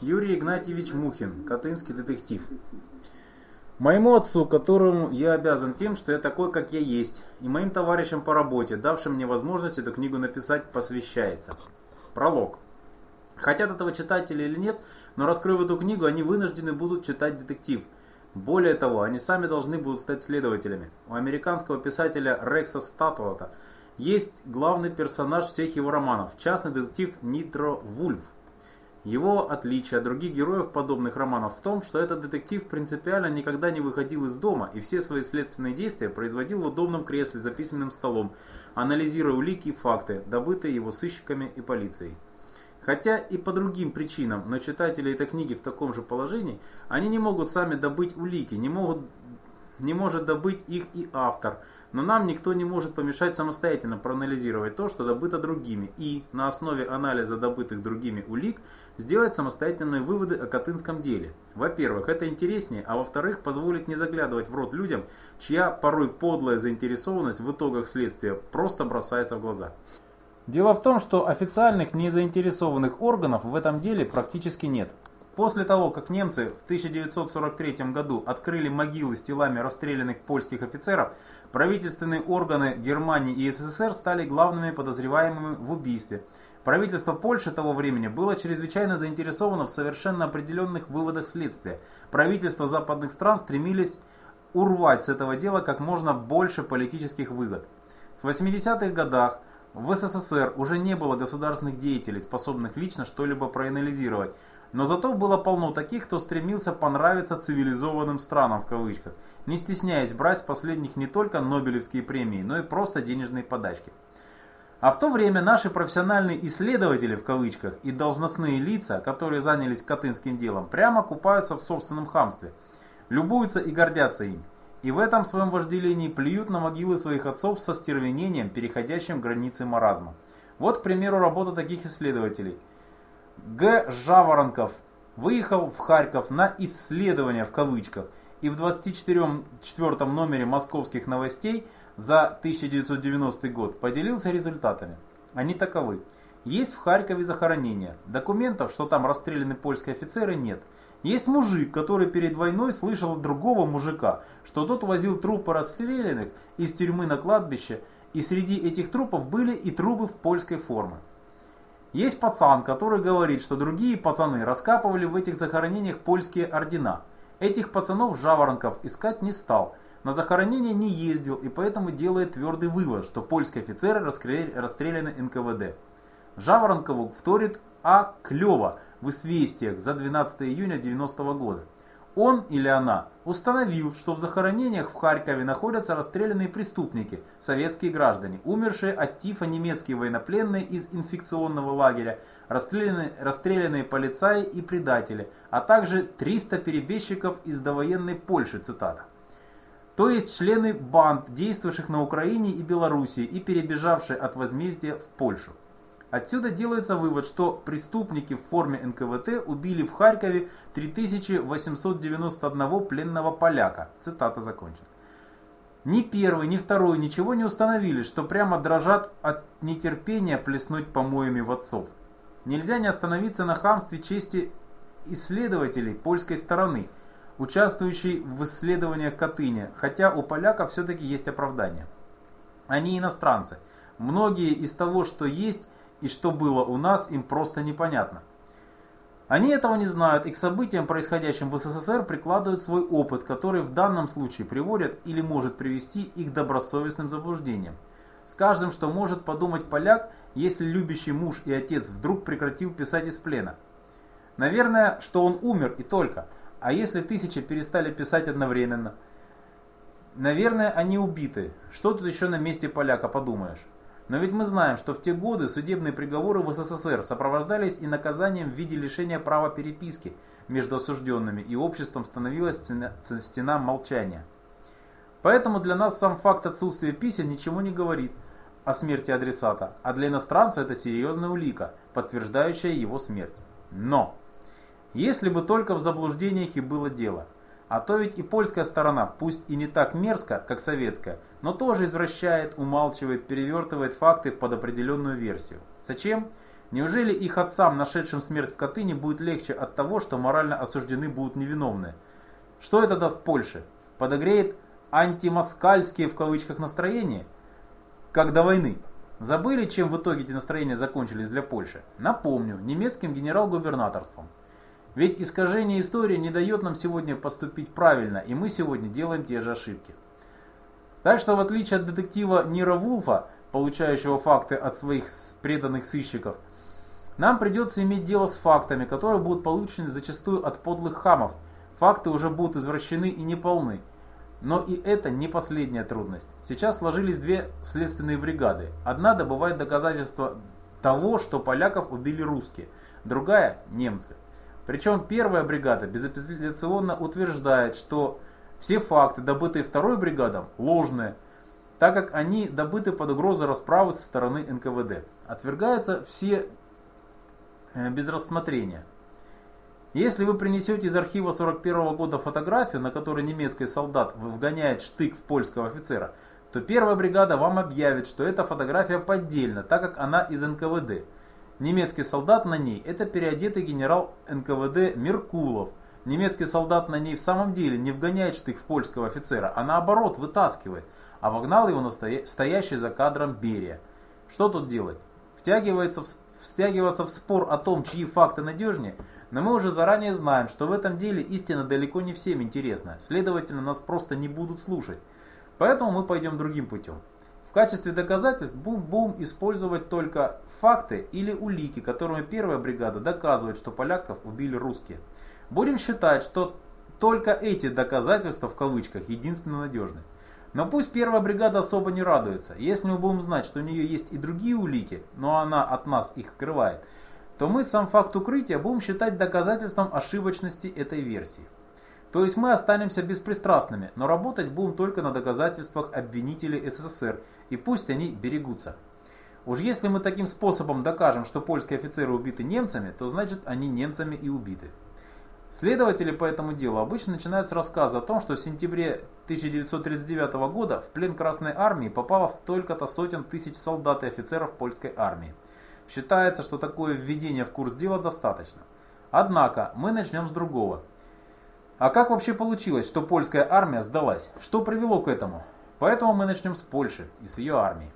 Юрий Игнатьевич Мухин, Катынский детектив. Моему отцу, которому я обязан тем, что я такой, как я есть, и моим товарищам по работе, давшим мне возможность эту книгу написать, посвящается. Пролог. Хотят этого читатели или нет, но раскрыв эту книгу, они вынуждены будут читать детектив. Более того, они сами должны будут стать следователями. У американского писателя Рекса Статуата есть главный персонаж всех его романов, частный детектив Нитро Вульф. Его отличие от других героев подобных романов в том, что этот детектив принципиально никогда не выходил из дома и все свои следственные действия производил в удобном кресле за письменным столом, анализируя улики и факты, добытые его сыщиками и полицией. Хотя и по другим причинам, но читатели этой книги в таком же положении, они не могут сами добыть улики, не, могут, не может добыть их и автор – но нам никто не может помешать самостоятельно проанализировать то, что добыто другими, и, на основе анализа добытых другими улик, сделать самостоятельные выводы о Катынском деле. Во-первых, это интереснее, а во-вторых, позволит не заглядывать в рот людям, чья порой подлая заинтересованность в итогах следствия просто бросается в глаза. Дело в том, что официальных незаинтересованных органов в этом деле практически нет. После того, как немцы в 1943 году открыли могилы с телами расстрелянных польских офицеров, правительственные органы Германии и СССР стали главными подозреваемыми в убийстве. Правительство Польши того времени было чрезвычайно заинтересовано в совершенно определенных выводах следствия. Правительства западных стран стремились урвать с этого дела как можно больше политических выгод. С 80-х годах в СССР уже не было государственных деятелей, способных лично что-либо проанализировать, но зато было полно таких, кто стремился понравиться цивилизованным странам в кавычках, не стесняясь брать с последних не только Нобелевские премии, но и просто денежные подачки. А в то время наши профессиональные исследователи в кавычках и должностные лица, которые занялись Катынским делом, прямо купаются в собственном хамстве, любуются и гордятся им. И в этом своем вожделении плюют на могилы своих отцов со стервенением, переходящим границы маразма. Вот, к примеру, работа таких исследователей – Г. Жаворонков выехал в Харьков на «исследование» в кавычках и в 24 номере московских новостей за 1990 год поделился результатами. Они таковы. Есть в Харькове захоронения. Документов, что там расстреляны польские офицеры, нет. Есть мужик, который перед войной слышал от другого мужика, что тот возил трупы расстрелянных из тюрьмы на кладбище, и среди этих трупов были и трупы в польской форме. Есть пацан, который говорит, что другие пацаны раскапывали в этих захоронениях польские ордена. Этих пацанов Жаворонков искать не стал, на захоронение не ездил и поэтому делает твердый вывод, что польские офицеры расстреляны НКВД. Жаворонкову вторит А. Клева в «Известиях» за 12 июня 90 года. Он или она установил, что в захоронениях в Харькове находятся расстрелянные преступники, советские граждане, умершие от тифа немецкие военнопленные из инфекционного лагеря, расстрелянные, расстрелянные полицаи и предатели, а также 300 перебежчиков из довоенной Польши, цитата. То есть члены банд, действовавших на Украине и Белоруссии и перебежавшие от возмездия в Польшу. Отсюда делается вывод, что преступники в форме НКВТ убили в Харькове 3891 пленного поляка. Цитата закончена. Ни первый, ни второй ничего не установили, что прямо дрожат от нетерпения плеснуть помоями в отцов. Нельзя не остановиться на хамстве чести исследователей польской стороны, участвующей в исследованиях Катыни, хотя у поляков все-таки есть оправдание. Они иностранцы. Многие из того, что есть, и что было у нас, им просто непонятно. Они этого не знают и к событиям, происходящим в СССР, прикладывают свой опыт, который в данном случае приводит или может привести их к добросовестным заблуждениям. Скажем, что может подумать поляк, если любящий муж и отец вдруг прекратил писать из плена. Наверное, что он умер и только. А если тысячи перестали писать одновременно? Наверное, они убиты. Что тут еще на месте поляка подумаешь? Но ведь мы знаем, что в те годы судебные приговоры в СССР сопровождались и наказанием в виде лишения права переписки между осужденными, и обществом становилась стена молчания. Поэтому для нас сам факт отсутствия писем ничего не говорит о смерти адресата, а для иностранца это серьезная улика, подтверждающая его смерть. Но, если бы только в заблуждениях и было дело, а то ведь и польская сторона, пусть и не так мерзко, как советская, но тоже извращает, умалчивает, перевертывает факты под определенную версию. Зачем? Неужели их отцам, нашедшим смерть в Катыни, будет легче от того, что морально осуждены будут невиновные? Что это даст Польше? Подогреет антимоскальские в кавычках настроения? Как до войны. Забыли, чем в итоге эти настроения закончились для Польши? Напомню, немецким генерал-губернаторством. Ведь искажение истории не дает нам сегодня поступить правильно, и мы сегодня делаем те же ошибки. Так что в отличие от детектива Нира Вулфа, получающего факты от своих преданных сыщиков, нам придется иметь дело с фактами, которые будут получены зачастую от подлых хамов. Факты уже будут извращены и неполны. Но и это не последняя трудность. Сейчас сложились две следственные бригады. Одна добывает доказательства того, что поляков убили русские, другая – немцы. Причем первая бригада безапелляционно утверждает, что все факты, добытые второй бригадом, ложные, так как они добыты под угрозой расправы со стороны НКВД. Отвергаются все э, без рассмотрения. Если вы принесете из архива 41 года фотографию, на которой немецкий солдат вгоняет штык в польского офицера, то первая бригада вам объявит, что эта фотография поддельна, так как она из НКВД. Немецкий солдат на ней – это переодетый генерал НКВД Меркулов. Немецкий солдат на ней в самом деле не вгоняет штык в польского офицера, а наоборот вытаскивает, а вогнал его настоя... стоящий за кадром Берия. Что тут делать? Втягивается в... Втягиваться в спор о том, чьи факты надежнее, но мы уже заранее знаем, что в этом деле истина далеко не всем интересна, следовательно нас просто не будут слушать. Поэтому мы пойдем другим путем. В качестве доказательств будем использовать только факты или улики, которыми первая бригада доказывает, что поляков убили русские. Будем считать, что только эти доказательства в кавычках единственно надежны. Но пусть первая бригада особо не радуется. Если мы будем знать, что у нее есть и другие улики, но она от нас их скрывает, то мы сам факт укрытия будем считать доказательством ошибочности этой версии. То есть мы останемся беспристрастными, но работать будем только на доказательствах обвинителей СССР, и пусть они берегутся. Уж если мы таким способом докажем, что польские офицеры убиты немцами, то значит они немцами и убиты. Следователи по этому делу обычно начинают с рассказа о том, что в сентябре 1939 года в плен Красной Армии попало столько-то сотен тысяч солдат и офицеров польской армии. Считается, что такое введение в курс дела достаточно. Однако мы начнем с другого – а как вообще получилось, что польская армия сдалась? Что привело к этому? Поэтому мы начнем с Польши и с ее армией.